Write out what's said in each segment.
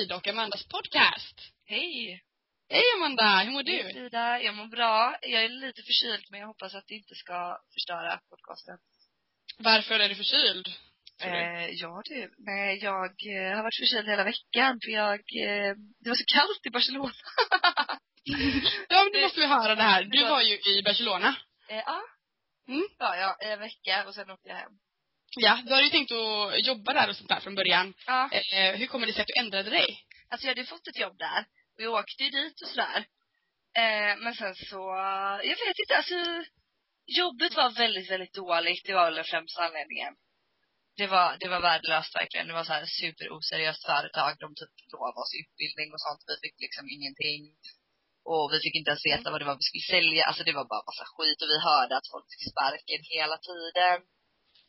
Frida och Amandas podcast. Hej! Hej Amanda, hur mår Hej du? Frida, jag mår bra. Jag är lite förkyld men jag hoppas att det inte ska förstöra podcasten. Varför är du förkyld? Eh, ja du, nej jag eh, har varit förkyld hela veckan för jag, eh, det var så kallt i Barcelona. ja men nu måste vi höra det här. Du var- var ju i Barcelona. eh, ja. Mm. Ja, ja, en vecka och sen åkte jag hem. Ja, du har ju tänkt att jobba där och sånt där från början. Ja. Eh, hur kommer det sig att du ändrade dig? Alltså jag hade fått ett jobb där och jag åkte ju dit och sådär. Eh, men sen så, jag vet inte, alltså jobbet var väldigt, väldigt dåligt. Det var väl den främsta anledningen. Det var, det var värdelöst verkligen. Det var så här superoseriöst företag. De typ lovade oss utbildning och sånt. Vi fick liksom ingenting. Och vi fick inte ens veta vad det var vi skulle sälja. Alltså det var bara massa skit och vi hörde att folk fick sparken hela tiden.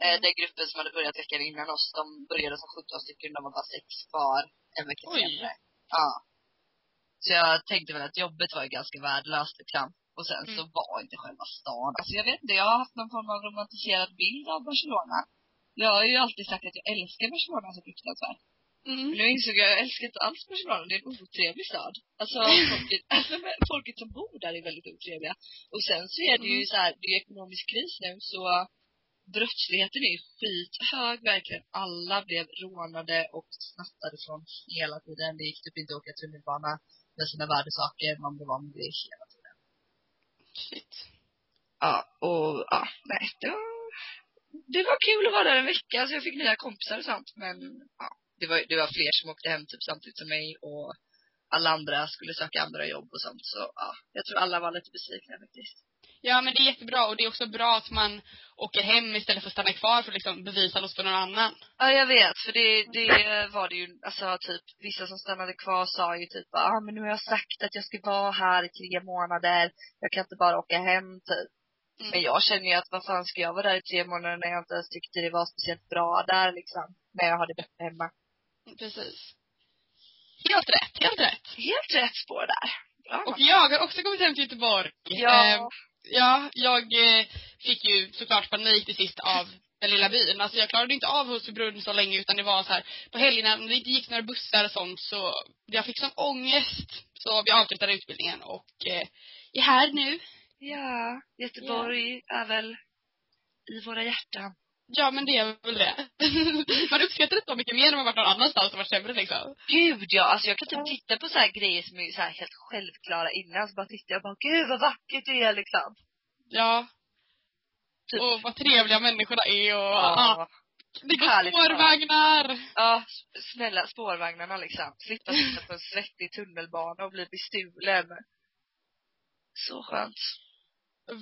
Eh, den gruppen som hade börjat veckan innan oss, de började som 17 stycken. De var bara sex kvar en vecka Oj. senare. Ja. Så jag tänkte väl att jobbet var ju ganska värdelöst liksom. Och sen så Mm. var inte själva stan. Alltså jag vet inte, jag har haft någon form av romantiserad bild av Barcelona. Jag har ju alltid sagt att jag älskar Barcelona så fruktansvärt. Men Mm. nu insåg jag att jag älskar inte alls Barcelona. Det är en otrevlig stad. Alltså folket, alltså, men folket som bor där är väldigt otrevliga. Och sen så är det ju Mm. så här, det är ekonomisk kris nu så brottsligheten är ju skithög verkligen. Alla blev rånade och snattade från hela tiden. Det gick typ inte att åka tunnelbana med sina värdesaker. Man blev av med det hela tiden. Shit. Ja, och ja, nej, det var, det var kul att vara där en vecka. Så jag fick nya kompisar och sånt. Men ja, det var, det var fler som åkte hem typ samtidigt som mig och alla andra skulle söka andra jobb och sånt. Så ja, jag tror alla var lite besvikna faktiskt. Ja men det är jättebra och det är också bra att man åker hem istället för att stanna kvar för att liksom bevisa något för någon annan. Ja, jag vet. För det, det var det ju, alltså typ, vissa som stannade kvar sa ju typ, ja ah, men nu har jag sagt att jag ska vara här i tre månader. Jag kan inte bara åka hem typ. Mm. Men jag känner ju att vad fan ska jag vara där i tre månader när jag inte ens tyckte det var speciellt bra där liksom. När jag hade bättre hemma. Precis. Helt rätt, helt rätt. Helt rätt spår där. Bra. Och jag har också kommit hem till Göteborg. Ja. Eh, ja, jag eh, fick ju såklart panik till sist av den lilla byn. Alltså jag klarade inte av Husbybrunn så länge utan det var så här på helgerna när det inte gick några bussar och sånt så jag fick sån ångest. Så vi avslutade utbildningen och eh, är här nu. Ja, Göteborg är väl i våra hjärtan. Ja men det är väl det. man uppskattar det så mycket mer när man varit någon annanstans och varit sämre liksom. Gud ja, alltså jag kan typ titta på så här grejer som är så här helt självklara innan så bara tittar jag och bara gud vad vackert det är liksom. Ja. Typ. Och vad trevliga människorna är och ja. det går härligt bara. spårvagnar. Ja, snälla spårvagnarna liksom. Slippa sitta på en svettig tunnelbana och bli bestulen. Så skönt.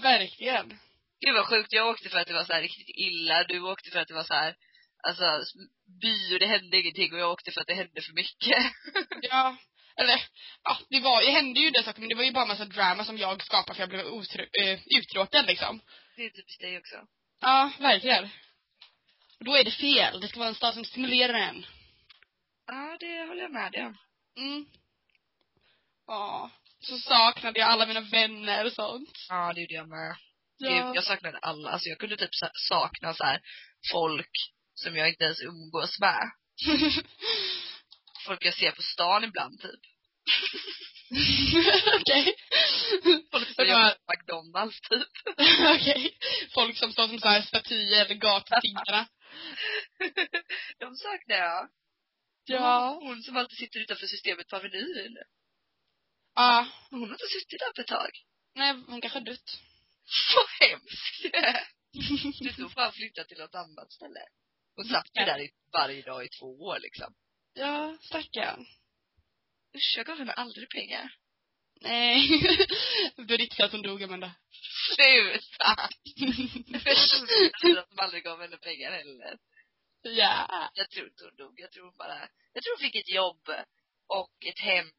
Verkligen. Gud vad sjukt, jag åkte för att det var så här riktigt illa. Du åkte för att det var så här, alltså by och det hände ingenting och jag åkte för att det hände för mycket. Ja, eller ja, det var, det hände ju det saker men det var ju bara massa drama som jag skapade för jag blev otrö- eh, uttråkad liksom. Det är typiskt dig också. Ja, verkligen. Och då är det fel. Det ska vara en stad som stimulerar en. Ja, det håller jag med dig om. Mm. Ja. Så saknade jag alla mina vänner och sånt. Ja, det gjorde jag med. Ja. jag saknade alla. Alltså jag kunde typ sa- sakna så här folk som jag inte ens umgås med. Folk jag ser på stan ibland typ. Okej. Folk som jobbar på McDonalds typ. Okej. Folk som står som så här statyer, gatutiggarna. De saknar jag. Ja. Hon som alltid sitter utanför systemet på Avenyn. Ja. Hon har inte suttit där på ett tag. Nej, hon kanske har dött. Vad hemskt. Du får bara flytta till något annat ställe. Hon satt ju där i, varje dag i två år liksom. Ja, stackarn. Usch, jag gav henne aldrig pengar. Nej. Det är inte så att hon dog, Amanda. Sluta! Jag tror att de aldrig gav henne pengar heller. Ja. Jag tror inte hon dog. Jag tror hon bara, jag tror hon fick ett jobb och ett hem.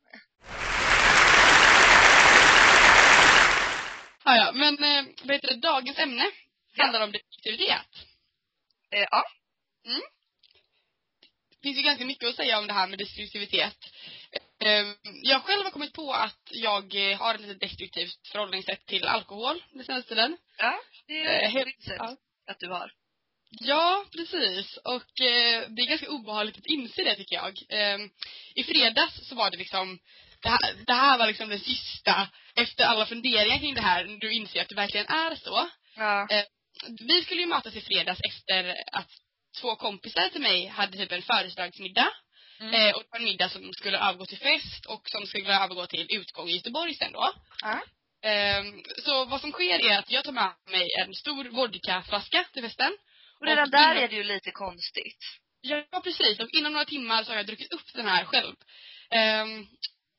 Ja, ja. Men eh, vad heter det? Dagens ämne handlar om destruktivitet. Eh, ja. Det finns ju ganska mycket att säga om det här med destruktivitet. Eh, Jag själv har kommit på att jag eh, har ett lite destruktivt förhållningssätt till alkohol den senaste tiden. Ja, det är helt- helt sett ja. att du har. Ja, precis. Och eh, det är ganska obehagligt att inse det tycker jag. Eh, I fredags så var det liksom, det här, det här var liksom det sista, efter alla funderingar kring det här, du inser att det verkligen är så. Ja. Eh, vi skulle ju mötas i fredags efter att två kompisar till mig hade typ en födelsedagsmiddag. Mm. Eh, och det var en middag som skulle övergå till fest och som skulle övergå till utgång i Göteborg sen då. Ja. Ehm, så vad som sker är att jag tar med mig en stor vodkaflaska till festen. Och redan Och där innan- är det ju lite konstigt. Ja, precis. Och inom några timmar så har jag druckit upp den här själv. Ehm,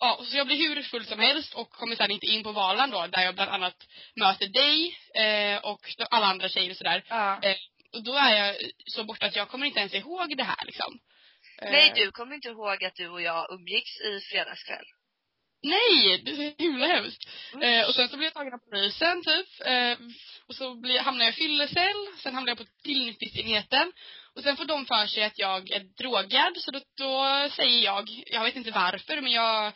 ja, så jag blir hur full som helst och kommer sen inte in på Valand då, där jag bland annat möter dig eh, och alla andra tjejer och sådär. Ja. Eh, och då är jag så borta att jag kommer inte ens ihåg det här liksom. Eh, Nej, du kommer inte ihåg att du och jag umgicks i fredagskväll? Nej! Det är så himla hemskt. Mm. Eh, och sen så blir jag tagen av polisen typ. Eh, och så blir, hamnar jag i fyllecell. Sen hamnar jag på tillnyktringsenheten. Och sen får de för sig att jag är drogad. Så då, då säger jag, jag vet inte varför, men jag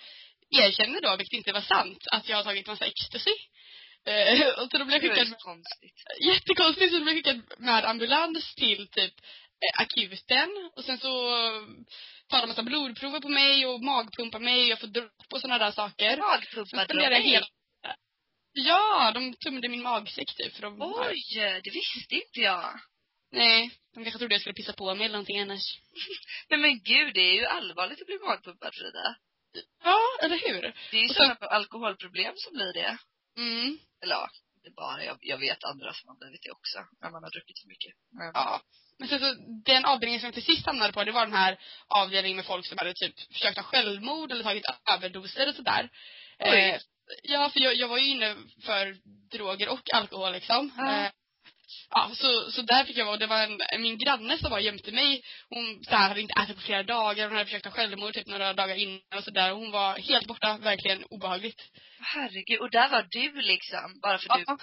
erkänner då, vilket inte var sant, att jag har tagit massa ecstasy. Eh, och så då blir jag Det skickad så konstigt. jättekonstigt så då blev jag skickad med ambulans till typ eh, akuten och sen så tar de massa blodprover på mig och magpumpar mig och jag får dropp och sådana där saker. Spenderar jag dig? hela Ja, de tömde min magsäck typ för de Oj, det visste inte jag. Nej, de kanske trodde jag skulle pissa på mig eller någonting annars. Nej men gud, det är ju allvarligt att bli magpumpad Frida. Ja, eller hur? Det är ju sådana alkoholproblem som blir det. Mm. Eller ja, inte bara. Jag, jag vet andra som har blivit det också. När man har druckit för mycket. Men, Ja. Men sen så, den avdelningen som jag till sist hamnade på, det var den här avdelningen med folk som hade typ försökt ha självmord eller tagit överdoser och sådär. Eh, ja, för jag, jag var ju inne för droger och alkohol liksom. Ja. Eh, ja, så, så där fick jag vara, det var en, min granne som var jämte mig. Hon så här, hade inte ätit på flera dagar, hon hade försökt ha självmord typ några dagar innan och sådär. Hon var helt borta, verkligen obehagligt. herregud, och där var du liksom, bara för du Ja,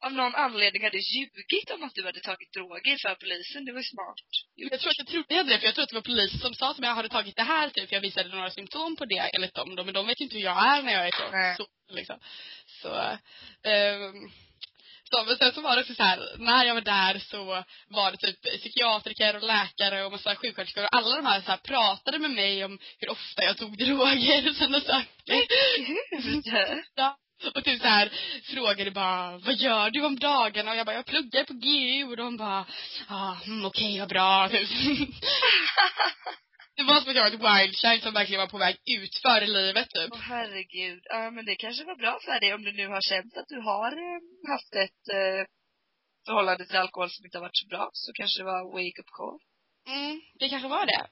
av någon anledning hade ljugit om att du hade tagit droger för polisen. Det var ju smart. Jag tror att jag trodde jag hade det, för jag tror att det var polisen som sa att jag hade tagit det här typ, för jag visade några symptom på det enligt dem då, men de vet ju inte hur jag är när jag är så, så liksom. Så, ehm, så, men sen så var det också så här, när jag var där så var det typ psykiatriker och läkare och massa sjuksköterskor och alla de här, så här pratade med mig om hur ofta jag tog droger och sådana saker. Ja. Och typ så här frågade bara, vad gör du om dagarna? Och jag bara, jag pluggar på GU. Och de bara, ah, mm, okej, vad bra. Typ. det var som att jag var ett wildchild som verkligen var på väg ut för livet typ. Åh herregud. Ja men det kanske var bra för dig om du nu har känt att du har eh, haft ett eh, förhållande till alkohol som inte har varit så bra. Så kanske det var wake up call. Mm, det kanske var det.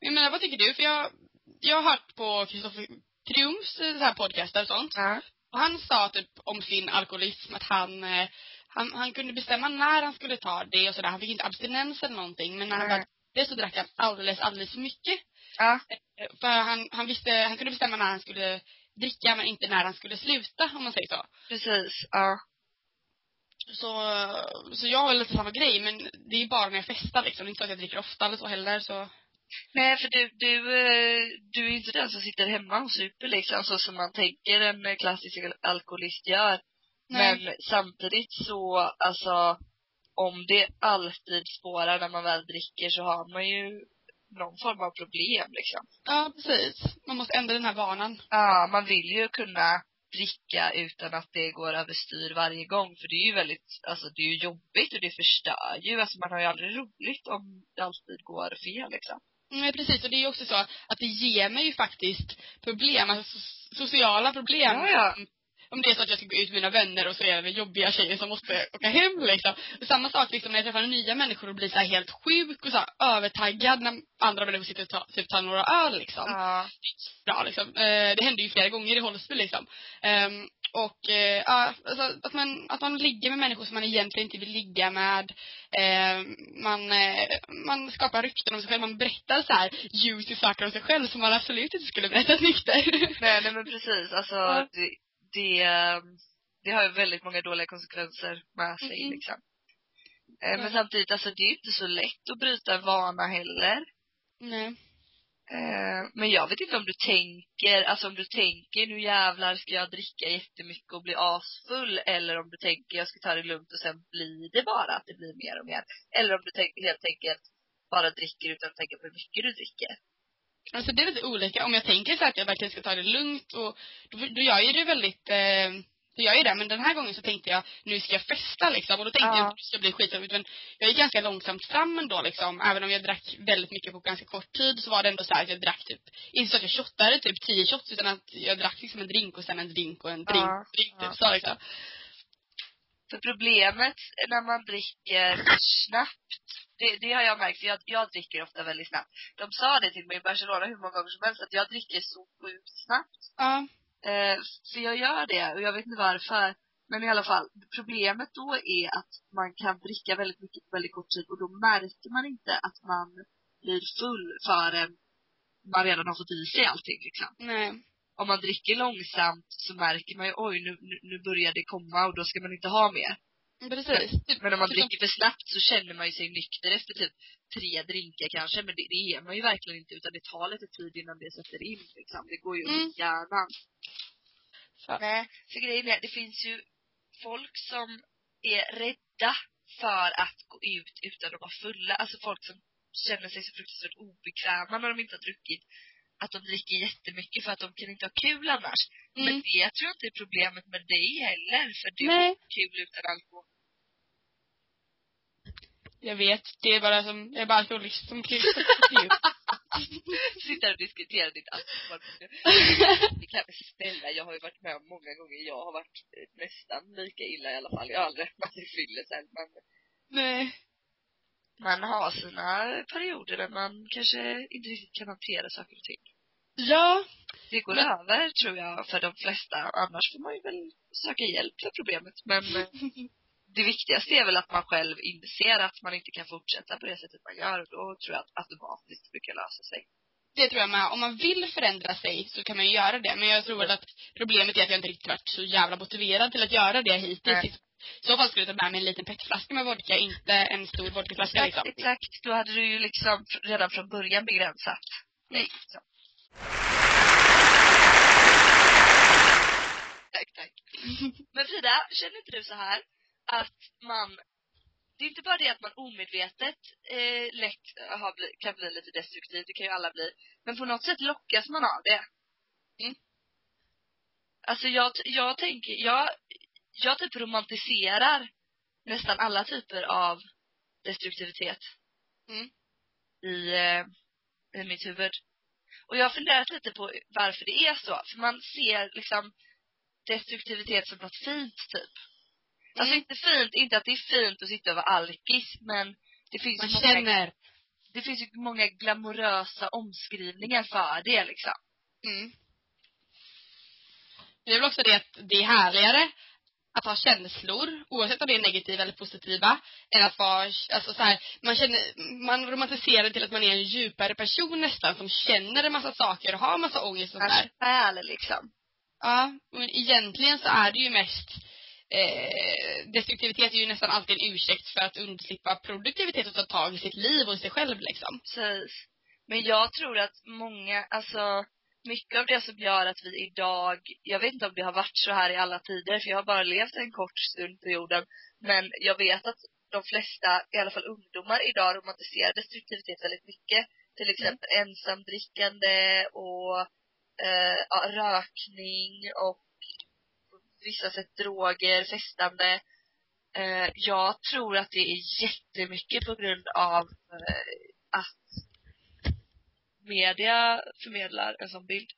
Jag menar, vad tycker du? För jag, jag har hört på Kristoffer Triumfs eh, så här podcaster och sånt. Ja. Och han sa typ om sin alkoholism att han, eh, han, han kunde bestämma när han skulle ta det och sådär. Han fick inte abstinens eller någonting. Men när han Nej. Det så drack han alldeles, alldeles för mycket. Ja. Eh, För han, han visste, han kunde bestämma när han skulle dricka men inte när han skulle sluta om man säger så. Precis. Ja. Så, så jag har väl lite samma grej men det är bara när jag festar liksom. Det är inte så att jag dricker ofta eller så heller så. Nej för du, du, eh, du är inte den som sitter hemma och super liksom så som man tänker en klassisk al- alkoholist gör. Nej. Men samtidigt så, alltså om det alltid spårar när man väl dricker så har man ju någon form av problem liksom. Ja precis. Man måste ändra den här vanan. Ja, man vill ju kunna dricka utan att det går överstyr varje gång. För det är ju väldigt, alltså det är ju jobbigt och det förstör ju. Alltså man har ju aldrig roligt om det alltid går fel liksom. Nej precis och det är ju också så att det ger mig ju faktiskt problem, alltså so- sociala problem. Ja, ja. Om, det är så att jag ska gå ut med mina vänner och så är det jobbiga tjejer som måste åka hem liksom. Samma sak liksom när jag träffar nya människor och blir så här helt sjuk och så här övertaggad när andra människor sitter och tar, typ tar några öl liksom. Ja. bra liksom. Eh, det hände ju flera gånger i Hållsby liksom. Ehm, och eh, alltså, att, man, att man ligger med människor som man egentligen inte vill ligga med. Ehm, man, eh, man skapar rykten om sig själv. Man berättar så här juicy saker om sig själv som man absolut inte skulle berätta nykter. Nej, nej men precis. Alltså Ja. det, det, det har ju väldigt många dåliga konsekvenser med sig Mhm. liksom. Eh, Men samtidigt, alltså det är ju inte så lätt att bryta en vana heller. Nej. Eh, men jag vet inte om du tänker, alltså om du tänker nu jävlar ska jag dricka jättemycket och bli asfull eller om du tänker jag ska ta det lugnt och sen blir det bara att det blir mer och mer. Eller om du tänker helt enkelt bara dricker utan att tänka på hur mycket du dricker. Alltså det är lite olika. Om jag tänker så att jag verkligen ska ta det lugnt och då, då gör jag det väldigt eh, då gör jag det. Men den här gången så tänkte jag, nu ska jag festa liksom. Och då tänkte Ja. jag att det ska bli skitjobbigt. Men jag gick ganska långsamt fram ändå liksom. Även om jag drack väldigt mycket på ganska kort tid så var det ändå så här att jag drack typ, inte så att jag shottade typ tio shots utan att jag drack liksom en drink och sen en drink och en drink. Ja, drink ja. typ så liksom. För problemet när man dricker snabbt, det, det har jag märkt, för jag, jag dricker ofta väldigt snabbt. De sa det till mig i Barcelona hur många gånger som helst, att jag dricker så sjukt snabbt. Ja. Eh, för jag gör det och jag vet inte varför. Men i alla fall, problemet då är att man kan dricka väldigt mycket på väldigt kort tid och då märker man inte att man blir full förrän man redan har fått i sig allting liksom. Nej. Om man dricker långsamt så märker man ju oj nu, nu, nu börjar det komma och då ska man inte ha mer. Precis. Typ, Men om man dricker för snabbt så känner man ju sig nykter efter typ tre drinkar kanske. Men det, det är man ju verkligen inte utan det tar lite tid innan det sätter in liksom. Det går ju upp Mm. i hjärnan. Så. Nej, för grejen är, det finns ju folk som är rädda för att gå ut utan att vara fulla. Alltså folk som känner sig så fruktansvärt obekväma när de inte har druckit. Att de dricker jättemycket för att de kan inte ha kul annars. Men Mm. det tror jag inte är problemet med dig heller. För du har kul utan alkohol. Jag vet. Det är bara som, jag är bara alkoholist som kul. Sitter och diskuterar ditt alkoholproblem. Det kan jag snälla, jag har ju varit med om många gånger. Jag har varit nästan lika illa i alla fall. Jag har aldrig varit i fylle sen men Nej. Man har sina perioder där man kanske inte riktigt kan hantera saker och ting. Ja. Det går Men- över tror jag för de flesta. Annars får man ju väl söka hjälp för problemet. Men eh, det viktigaste är väl att man själv inser att man inte kan fortsätta på det sättet man gör. Och då tror jag att automatiskt brukar lösa sig. Det tror jag med. Om man vill förändra sig så kan man ju göra det. Men jag tror väl att problemet är att jag inte riktigt varit så jävla motiverad till att göra det hittills. Nej. I så fall skulle jag ta med mig en liten petflaska med vodka, inte en stor vodkaflaska Exakt, liksom. exakt. Då hade du ju liksom redan från början begränsat dig. Mm. Så. Tack, tack. Men Frida, känner inte du så här att man det är inte bara det att man omedvetet eh, lätt har kan bli lite destruktiv, det kan ju alla bli. Men på något sätt lockas man av det. Mm. Alltså jag, jag tänker, jag, jag typ romantiserar nästan alla typer av destruktivitet. Mm. I, eh, i mitt huvud. Och jag har funderat lite på varför det är så. För man ser liksom destruktivitet som något fint typ. Alltså Mm. inte fint, inte att det är fint att sitta och vara alkis, men det finns Man ju många, känner. det finns ju många glamorösa omskrivningar för det liksom. Mm. Det är väl också det att det är härligare att ha känslor, oavsett om det är negativa eller positiva, än att vara, alltså så här, man känner, man romantiserar till att man är en djupare person nästan, som känner en massa saker och har en massa ångest och sådär. Själ liksom. Ja, men egentligen så är det ju mest eh, destruktivitet är ju nästan alltid en ursäkt för att undslippa produktivitet och ta tag i sitt liv och sig själv liksom. Precis. Men jag tror att många, alltså mycket av det som gör att vi idag, jag vet inte om det har varit så här i alla tider, för jag har bara levt en kort stund på jorden. Men jag vet att de flesta, i alla fall ungdomar idag, romantiserar destruktivitet väldigt mycket. Till exempel ensamdrickande och eh, ja, rökning och vissa sätt droger, festande. Eh, jag tror att det är jättemycket på grund av eh, att media förmedlar en sån bild.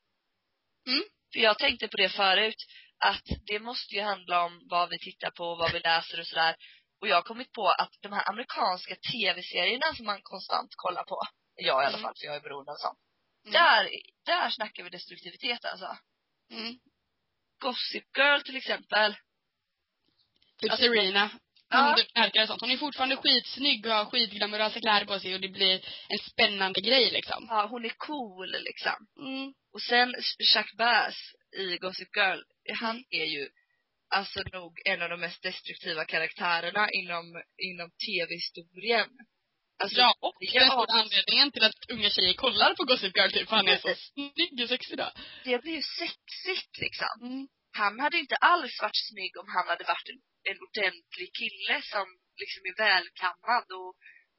Mm. För jag tänkte på det förut, att det måste ju handla om vad vi tittar på, vad vi läser och sådär. Och jag har kommit på att de här amerikanska tv-serierna som man konstant kollar på, jag i alla Mm. fall, för jag är beroende av sånt. Mm. Där, där snackar vi destruktivitet alltså. Mm. Gossip Girl till exempel. Typ Alltså- Serena. Ja. Hon typ knarkar och sånt. Hon är fortfarande skitsnygg och har skitglamorösa kläder på sig och det blir en spännande grej liksom. Ja, hon är cool liksom. Mm. Och sen Chuck Bass i Gossip Girl, han är ju alltså nog en av de mest destruktiva karaktärerna inom, inom tv-historien. Alltså, Ja, och Ja. den stora anledningen till att unga tjejer kollar på Gossip Girl typ, för han är så snygg och sexig då. det blir ju sexigt liksom. Mm. Han hade inte alls varit snygg om han hade varit en, en ordentlig kille som liksom är välkammad och,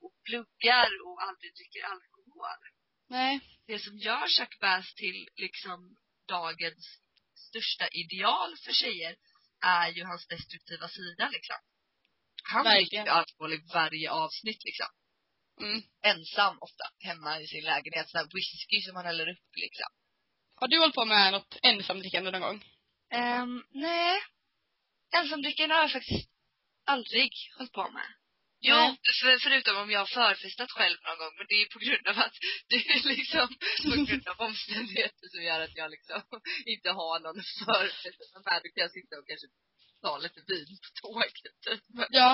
och pluggar och aldrig dricker alkohol. Nej. Det som gör Chuck Bass till liksom dagens största ideal för tjejer är ju hans destruktiva sida liksom. Han dricker alkohol i varje avsnitt liksom. Mm. Ensam ofta, hemma i sin lägenhet. Sån här whisky som han häller upp liksom. Har du hållit på med något ensamdrickande någon gång? Um, nej. Ensamdrickande har jag faktiskt aldrig hållit på med. Jo, för, förutom om jag har förfestat själv någon gång. Men det är på grund av att det är liksom på grund av omständigheter som gör att jag liksom inte har någon förfest med. Då kan jag sitta och kanske ta lite vin på tåget. typ. Ja.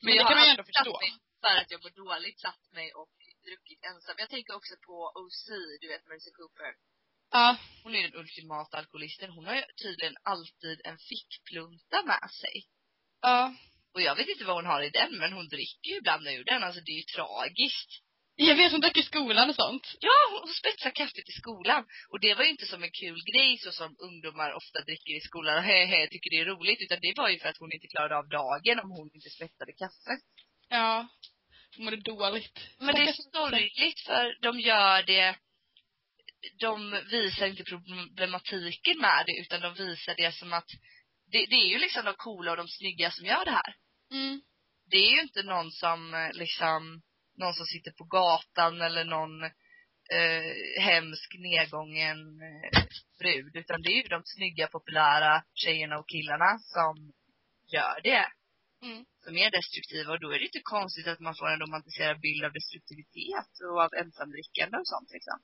Men, det jag kan man ju ändå förstå. mig för att jag mår dåligt satt mig och druckit ensam. Jag tänker också på OC, du vet Mercy Cooper. Ja. Hon är den ultimata alkoholisten. Hon har ju tydligen alltid en fickplunta med sig. Ja. Och jag vet inte vad hon har i den, men hon dricker ju ibland ur den. Alltså det är ju tragiskt. Jag vet, hon dricker i skolan och sånt. Ja, hon- spetsar kaffet i skolan. Och det var ju inte som en kul grej så som ungdomar ofta dricker i skolan och hej hej tycker det är roligt. Utan det var ju för att hon inte klarade av dagen om hon inte spetsade kaffet. Ja. Hon mådde dåligt. Men det är sorgligt för de gör det de visar inte problematiken med det utan de visar det som att det, det är ju liksom de coola och de snygga som gör det här. Mm. Det är ju inte någon som eh, liksom någon som sitter på gatan eller någon eh, hemsk nedgången eh, brud utan det är ju de snygga populära tjejerna och killarna som gör det. Mm. Som är destruktiva och då är det inte konstigt att man får en romantiserad bild av destruktivitet och av ensamdrickande och sånt liksom.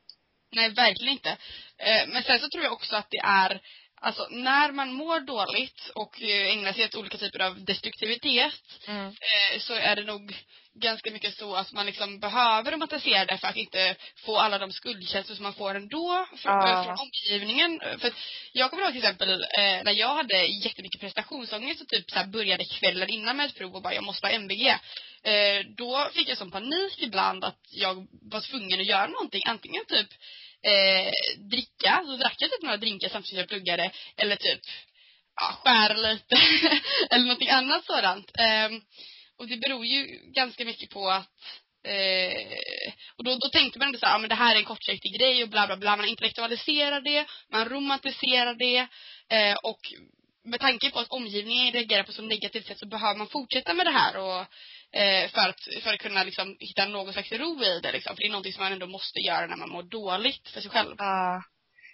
Nej, verkligen inte. Eh, Men sen så tror jag också att det är, alltså när man mår dåligt och eh, ägnar sig åt olika typer av destruktivitet eh, så är det nog ganska mycket så att man liksom behöver romantisera det för att inte få alla de skuldkänslor som man får ändå från, Ja. från omgivningen. För jag kommer ihåg till exempel eh, när jag hade jättemycket prestationsångest och typ så här började kvällen innan med ett prov och bara jag måste ha MVG. Eh, då fick jag sån panik ibland att jag var tvungen att göra någonting. Antingen typ eh, dricka, så drack jag typ några drinkar samtidigt som jag pluggade. Eller typ ja, skära lite. eller någonting annat sådant. Eh, och det beror ju ganska mycket på att Eh, och då, då tänkte man inte så här, ja, men det här är en kortsiktig grej och bla bla bla. Man intellektualiserar det, man romantiserar det. Eh, och med tanke på att omgivningen reagerar på så negativt sätt så behöver man fortsätta med det här och, eh, för, att, för att kunna liksom, hitta någon slags ro i det. Liksom. För det är någonting som man ändå måste göra när man mår dåligt för sig själv. Ja.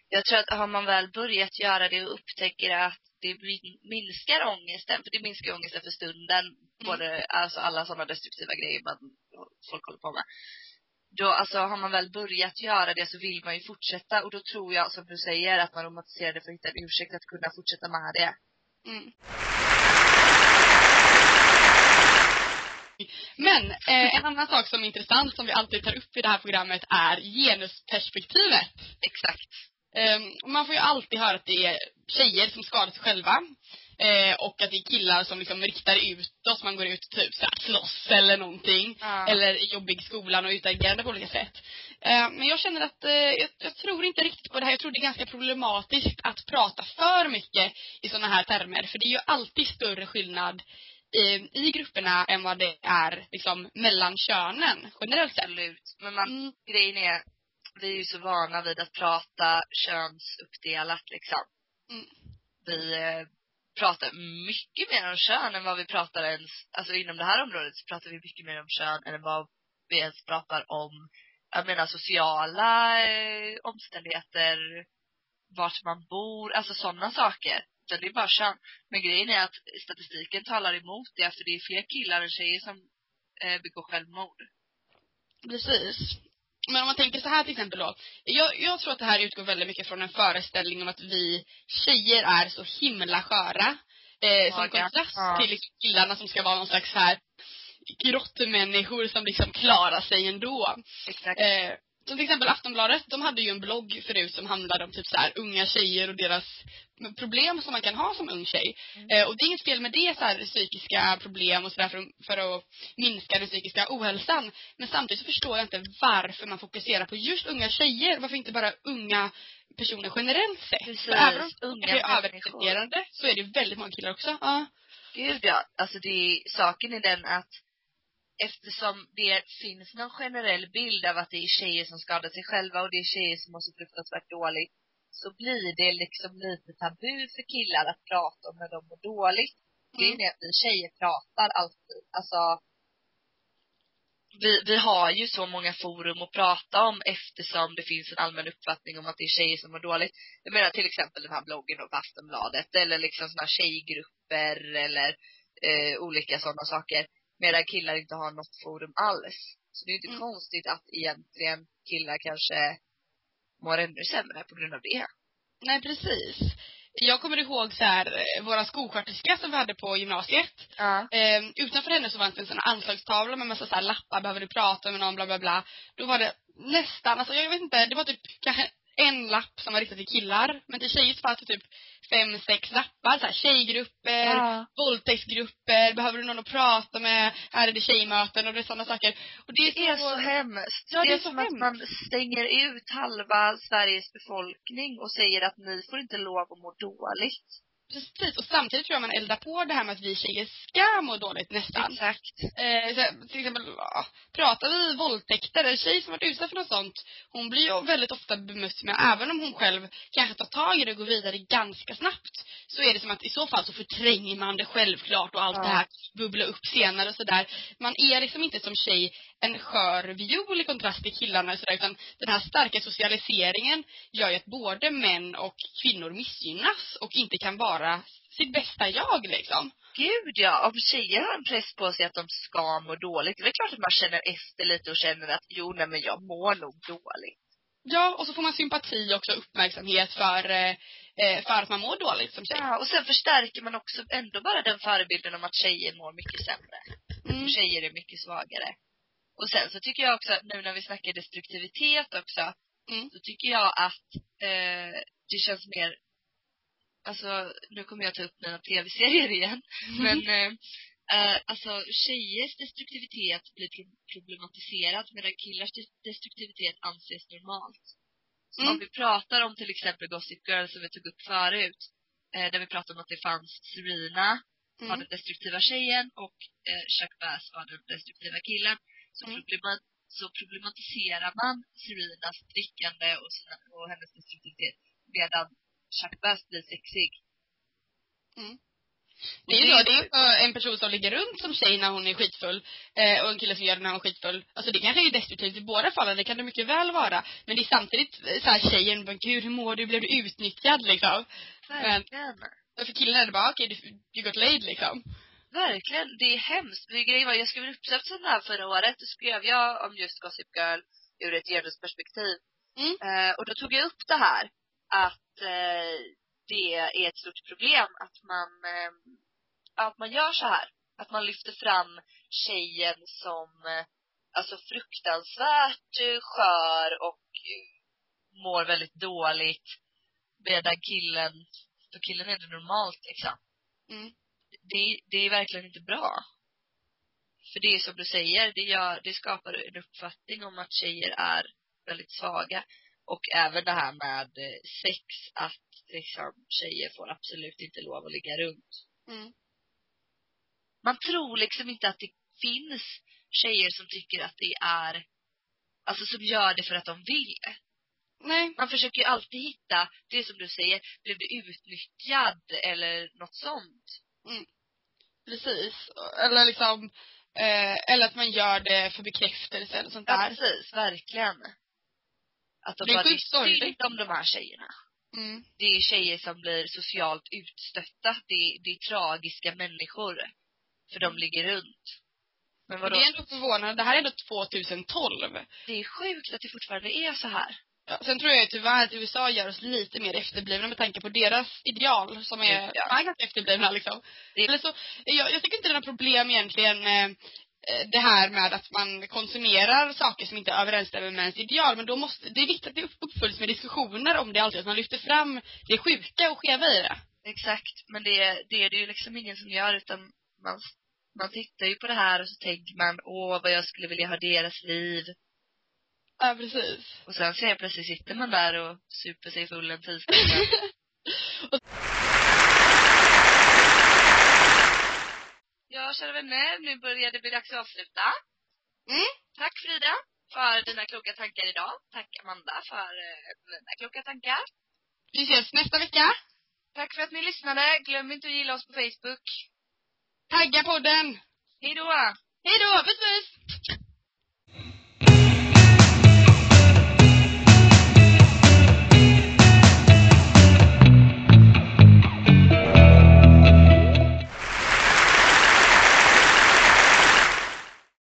Jag tror att har man väl börjat göra det och upptäcker att det min- minskar ångesten, för det minskar ångesten för stunden, både, alltså alla sådana destruktiva grejer man, folk håller på med. Då, alltså har man väl börjat göra det så vill man ju fortsätta och då tror jag, som du säger, att man romantiserar det för att hitta en ursäkt att kunna fortsätta med det. Mm. Men eh, en annan sak som är intressant som vi alltid tar upp i det här programmet är genusperspektivet. Exakt. Och man får ju alltid höra att det är tjejer som skadar sig själva. Eh, och att det är killar som liksom riktar utåt. Man går ut typ såhär slåss eller någonting. Ja. Eller jobbig i skolan och utagerande på olika sätt. Eh, men jag känner att, eh, jag, jag tror inte riktigt på det här. Jag tror det är ganska problematiskt att prata för mycket i sådana här termer. För det är ju alltid större skillnad i, i grupperna än vad det är liksom mellan könen generellt sett. Absolut. Men man, Mm, grejen är, vi är ju så vana vid att prata könsuppdelat liksom. Mm. Vi eh, pratar mycket mer om kön än vad vi pratar ens, alltså inom det här området så pratar vi mycket mer om kön än vad vi ens pratar om, jag menar sociala eh, omständigheter, vart man bor, alltså sådana saker. Utan det är bara kön. Men grejen är att statistiken talar emot det, för det är fler killar än tjejer som eh, begår självmord. Precis. Men om man tänker så här till exempel då. Jag, jag tror att det här utgår väldigt mycket från en föreställning om att vi tjejer är så himla sköra. Eh, som kontrast Ja. till liksom killarna som ska vara någon slags här grottmänniskor som liksom klarar sig ändå. Exakt. Eh, Som till exempel Aftonbladet, de hade ju en blogg förut som handlade om typ så här, unga tjejer och deras problem som man kan ha som ung tjej. Mm. Eh, och det är inget fel med det, så här, psykiska problem och sådär för, för att minska den psykiska ohälsan. Men samtidigt så förstår jag inte varför man fokuserar på just unga tjejer. Varför inte bara unga personer generellt sett? Precis, För även om unga det är överrepresenterande så är det väldigt många killar också. Ja. Gud ja. Alltså det är, saken är den att eftersom det finns någon generell bild av att det är tjejer som skadar sig själva och det är tjejer som mår så fruktansvärt dåligt så blir det liksom lite tabu för killar att prata om när de mår dåligt. Mm. Det är att vi tjejer pratar alltid. Alltså vi, vi har ju så många forum att prata om eftersom det finns en allmän uppfattning om att det är tjejer som mår dåligt. Jag menar till exempel den här bloggen på Aftonbladet eller liksom sådana tjejgrupper eller eh, olika sådana saker. Medan killar inte har något forum alls. Så det är inte Mm. konstigt att egentligen killar kanske mår ännu sämre på grund av det. Nej, precis. Jag kommer ihåg så här, eh, våra skolsköterska som vi hade på gymnasiet. Ja. Eh, utanför henne så var det en sån här anslagstavla med massa så här lappar, behöver du prata med någon, bla bla bla. Då var det nästan, alltså jag vet inte, det var typ kanske en lapp som var riktad till killar. Men till tjejer så fanns det typ fem, sex lappar. Så här, tjejgrupper, Ja. våldtäktsgrupper, behöver du någon att prata med, här är det tjejmöten och det är sådana saker. Och det Det är så hemskt. Ja, det är, så som att man stänger ut halva Sveriges befolkning och säger att ni får inte lov att må dåligt. Precis, och samtidigt tror jag man eldar på det här med att vi tjejer ska må dåligt nästan. Exakt. Eh, så, till exempel, ja, pratar vi våldtäkter, en tjej som varit utsatt för något sånt, hon blir ju väldigt ofta bemött med, även om hon själv kanske tar tag i det och går vidare ganska snabbt, så är det som att i så fall så förtränger man det självklart och allt Ja. det här bubblar upp senare och sådär. Man är liksom inte som tjej en skör viol i kontrast till killarna och sådär, utan den här starka socialiseringen gör ju att både män och kvinnor missgynnas och inte kan vara sitt bästa jag liksom. Gud ja, om tjejer har en press på sig att de ska må dåligt, det är klart att man känner efter lite och känner att jo nej men jag mår nog dåligt. Ja, och så får man sympati också uppmärksamhet för, eh, eh, för att man mår dåligt som tjej. Ja, och sen förstärker man också ändå bara den förebilden om att tjejer mår mycket sämre. Mm. Tjejer är mycket svagare. Och sen så tycker jag också, nu när vi snackar destruktivitet också, Mm. så tycker jag att eh, det känns mer Alltså, nu kommer jag ta upp mina tv-serier igen. Men eh, eh, alltså tjejers destruktivitet blir pro- problematiserad medan killars de- destruktivitet anses normalt. Så Mm. om vi pratar om till exempel Gossip Girl som vi tog upp förut, eh, där vi pratade om att det fanns Serena, var Mm. den destruktiva tjejen och eh, Chuck Bass var den destruktiva killen. Så, Mm. problema- så problematiserar man Serenas drickande och, sina, och hennes destruktivitet medan Chuck Bass blir sexig. Det är ju så, det är ju en person som ligger runt som tjej när hon är skitfull eh, och en kille som gör det när hon är skitfull. Alltså det kanske är destruktivt i båda fallen, det kan det mycket väl vara. Men det är samtidigt eh, så här tjejen bara, gud hur mår du, blev du utnyttjad liksom? Verkligen. Och för killen är det bara, okej du, you got laid liksom. Verkligen. Det är hemskt. Det grejen var, jag skrev en uppsats om det här förra året. Då skrev jag om just Gossip Girl ur ett genusperspektiv. Mm. Eh, och då tog jag upp det här att eh, det är ett stort problem att man, eh, att man gör så här. Att man lyfter fram tjejen som eh, alltså fruktansvärt eh, skör och eh, mår väldigt dåligt. Medan killen, för killen är det normalt liksom Mm. det, det är verkligen inte bra. För det är som du säger, det, gör, det skapar en uppfattning om att tjejer är väldigt svaga. Och även det här med eh, sex, att liksom, tjejer får absolut inte lov att ligga runt. Mm. Man tror liksom inte att det finns tjejer som tycker att det är, alltså som gör det för att de vill. Nej. Man försöker ju alltid hitta, det som du säger, blev du utnyttjad eller något sånt? Precis. Eller liksom, eh, eller att man gör det för bekräftelse eller sånt Ja, där. precis. Verkligen. Att de Det bara, det är synd om de här tjejerna. Mm. Det är tjejer som blir socialt utstötta. Det är, det är tragiska människor. För de ligger runt. Men vadå? det är ändå förvånande, det här är ändå 2012. Det är sjukt att det fortfarande är så här. Ja, sen tror jag tyvärr att USA gör oss lite mer efterblivna med tanke på deras ideal som är, Ja. är ganska efterblivna liksom. Det- Eller så, jag, jag tycker inte det är några problem egentligen eh, det här med att man konsumerar saker som inte överensstämmer med ens ideal. Men då måste, det är viktigt att det uppföljs med diskussioner om det alltid. Att man lyfter fram det sjuka och skeva i det. Exakt. Men det, det är det ju liksom ingen som gör utan man, man tittar ju på det här och så tänker man, åh vad jag skulle vilja ha deras liv. Ja, precis. Och sen så plötsligt sitter man där och super sig full en tisdag. ja, kära vänner, nu börjar det bli dags att avsluta. Mm. Tack Frida för dina kloka tankar idag. Tack Amanda för eh, dina kloka tankar. Vi ses nästa vecka. Tack för att ni lyssnade. Glöm inte att gilla oss på Facebook. Tagga podden. Hej då! Hej då, puss puss!